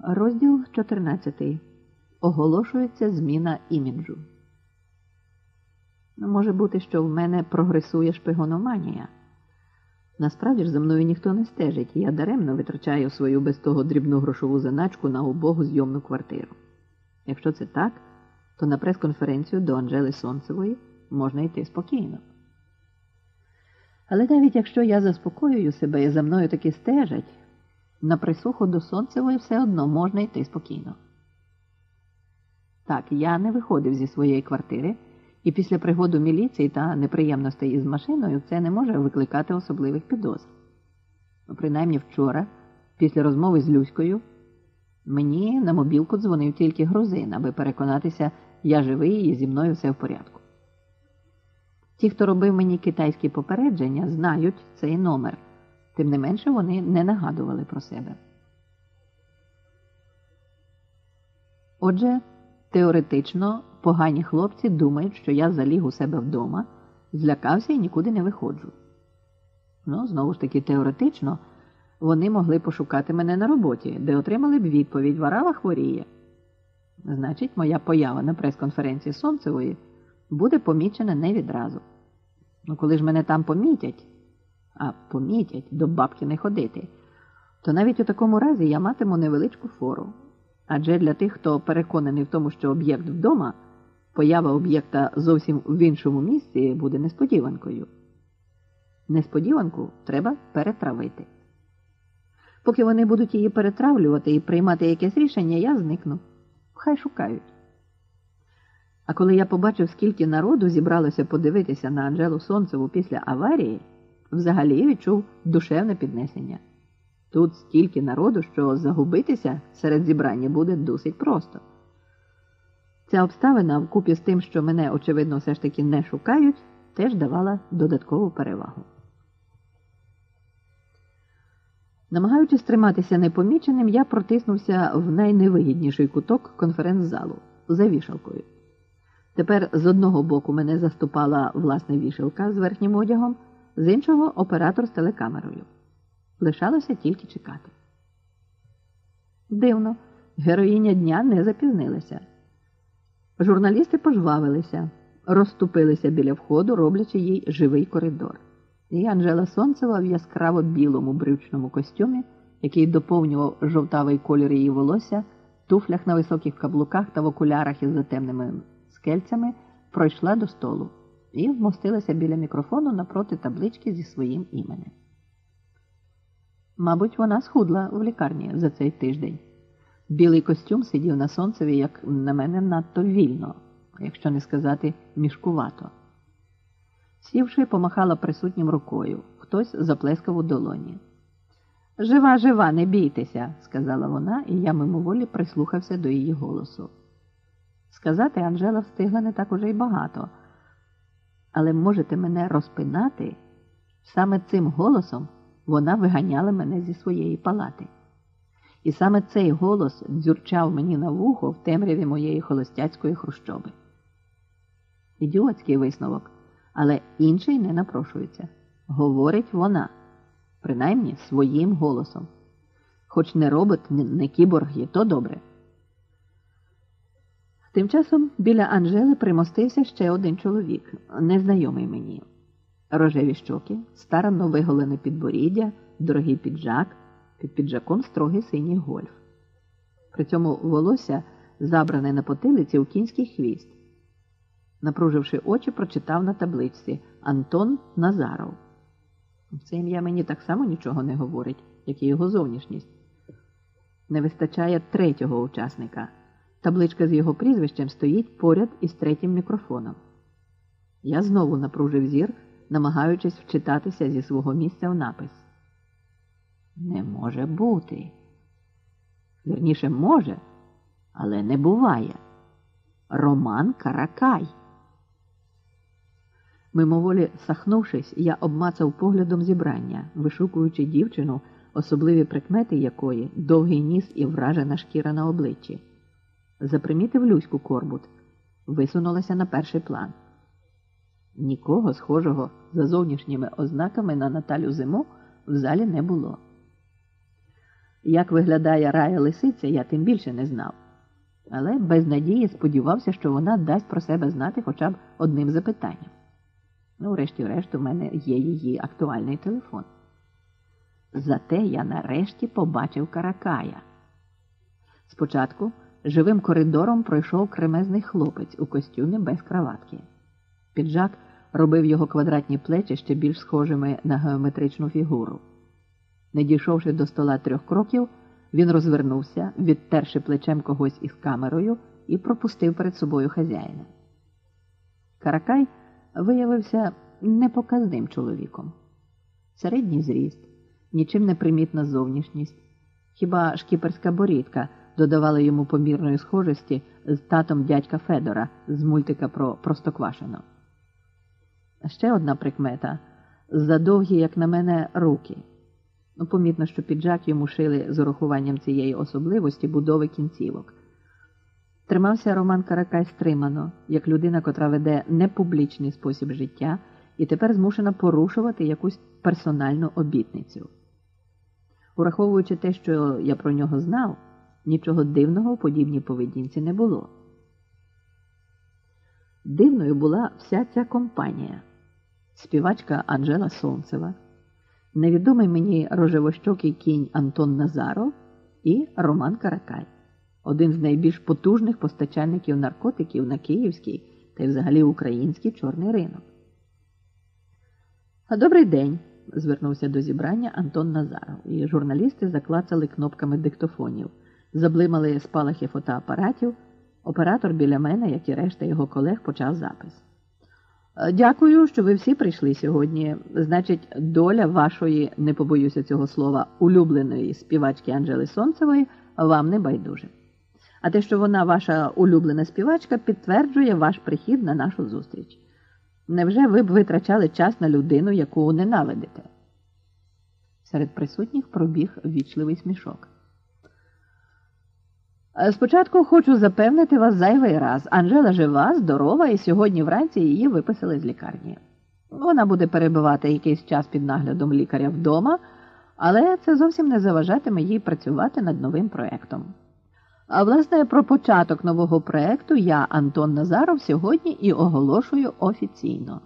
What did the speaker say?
Розділ 14. Оголошується зміна іміджу. Ну, Може бути, що в мене прогресує шпигономанія. Насправді ж за мною ніхто не стежить, я даремно витрачаю свою без того дрібну грошову заначку на убогу зйомну квартиру. Якщо це так, то на прес-конференцію до Анжели Сонцевої можна йти спокійно. Але навіть якщо я заспокоюю себе і за мною таки стежать, на присуху до Сонцевої все одно можна йти спокійно. Так, я не виходив зі своєї квартири, і після пригоду міліції та неприємностей із машиною це не може викликати особливих підозр. Ну, принаймні вчора, після розмови з Люською, мені на мобілку дзвонив тільки грузин, аби переконатися, я живий і зі мною все в порядку. Ті, хто робив мені китайські попередження, знають цей номер, тим не менше вони не нагадували про себе. Отже, теоретично погані хлопці думають, що я заліг у себе вдома, злякався і нікуди не виходжу. Ну, знову ж таки, теоретично, вони могли пошукати мене на роботі, де отримали б відповідь Варава хворіє. Значить, моя поява на прес-конференції Сонцевої буде помічена не відразу. Ну, коли ж мене там помітять, а помітять до бабки не ходити, то навіть у такому разі я матиму невеличку фору. Адже для тих, хто переконаний в тому, що об'єкт вдома, поява об'єкта зовсім в іншому місці буде несподіванкою. Несподіванку треба перетравити. Поки вони будуть її перетравлювати і приймати якесь рішення, я зникну. Хай шукають. А коли я побачив, скільки народу зібралося подивитися на Анжелу Сонцеву після аварії, взагалі відчув душевне піднесення. Тут стільки народу, що загубитися серед зібрання буде досить просто. Ця обставина, вкупі з тим, що мене, очевидно, все ж таки не шукають, теж давала додаткову перевагу. Намагаючись триматися непоміченим, я протиснувся в найневигідніший куток конференц-залу за вішалкою. Тепер з одного боку мене заступала власне вішалка з верхнім одягом, з іншого оператор з телекамерою. Лишалося тільки чекати. Дивно, героїня дня не запізнилася. Журналісти пожвавилися, розступилися біля входу, роблячи їй живий коридор. І Анжела Сонцева в яскраво білому брючному костюмі, який доповнював жовтавий колір її волосся, туфлях на високих каблуках та в окулярах із затемними скельцями, пройшла до столу і вмостилася біля мікрофону напроти таблички зі своїм іменем. Мабуть, вона схудла в лікарні за цей тиждень. Білий костюм сидів на сонцеві, як на мене, надто вільно, якщо не сказати мішкувато. Сівши, помахала присутнім рукою, хтось заплескав у долоні. Жива, жива, не бійтеся, сказала вона, і я мимоволі прислухався до її голосу. Сказати Анжела встигла не так уже й багато, але можете мене розпинати саме цим голосом вона виганяла мене зі своєї палати. І саме цей голос дзюрчав мені на вухо в темряві моєї холостяцької хрущоби. Ідіотський висновок, але інший не напрошується. Говорить вона, принаймні своїм голосом. Хоч не робот, не кіборг є, то добре. Тим часом біля Анжели примостився ще один чоловік, незнайомий мені рожеві щоки, старанно виголене підборіддя, дорогий піджак, під піджаком строгий синій гольф. При цьому волосся забране на потилиці у кінський хвіст. Напруживши очі, прочитав на табличці Антон Назаров. Це ім'я мені так само нічого не говорить, як і його зовнішність. Не вистачає третього учасника. Табличка з його прізвищем стоїть поряд із третім мікрофоном. Я знову напружив зір намагаючись вчитатися зі свого місця в напис. Не може бути. Вірніше, може, але не буває. Роман Каракай. Мимоволі сахнувшись, я обмацав поглядом зібрання, вишукуючи дівчину, особливі прикмети якої довгий ніс і вражена шкіра на обличчі. Запримітив Люську Корбут, висунулася на перший план. Нікого схожого за зовнішніми ознаками на Наталю Зиму в залі не було. Як виглядає рая лисиця, я тим більше не знав. Але без надії сподівався, що вона дасть про себе знати хоча б одним запитанням. Ну, врешті-решт, у мене є її актуальний телефон. Зате я нарешті побачив Каракая. Спочатку живим коридором пройшов кремезний хлопець у костюмі без краватки. Піджак робив його квадратні плечі ще більш схожими на геометричну фігуру. Не дійшовши до стола трьох кроків, він розвернувся, відтерши плечем когось із камерою і пропустив перед собою хазяїна. Каракай виявився непоказним чоловіком. Середній зріст, нічим не примітна зовнішність, хіба шкіперська борідка додавала йому помірної схожості з татом дядька Федора з мультика про Простоквашино. Ще одна прикмета задовгі, як на мене, руки. Ну, помітно, що піджак йому шили з урахуванням цієї особливості будови кінцівок. Тримався Роман Каракай стримано, як людина, котра веде непублічний спосіб життя і тепер змушена порушувати якусь персональну обітницю. Ураховуючи те, що я про нього знав, нічого дивного у подібній поведінці не було. Дивною була вся ця компанія співачка Анжела Сонцева, невідомий мені рожевощокий кінь Антон Назаров і Роман Каракай, один з найбільш потужних постачальників наркотиків на київський та й взагалі український чорний ринок. Добрий день, звернувся до зібрання Антон Назаров, і журналісти заклацали кнопками диктофонів, заблимали спалахи фотоапаратів. Оператор біля мене, як і решта його колег, почав запис. Дякую, що ви всі прийшли сьогодні. Значить, доля вашої, не побоюся цього слова, улюбленої співачки Анжели Сонцевої вам не байдуже. А те, що вона ваша улюблена співачка, підтверджує ваш прихід на нашу зустріч. Невже ви б витрачали час на людину, яку ненавидите? Серед присутніх пробіг вічливий смішок. Спочатку хочу запевнити вас зайвий раз. Анжела жива, здорова, і сьогодні вранці її виписали з лікарні. Вона буде перебувати якийсь час під наглядом лікаря вдома, але це зовсім не заважатиме їй працювати над новим проєктом. А власне, про початок нового проєкту я, Антон Назаров, сьогодні і оголошую офіційно.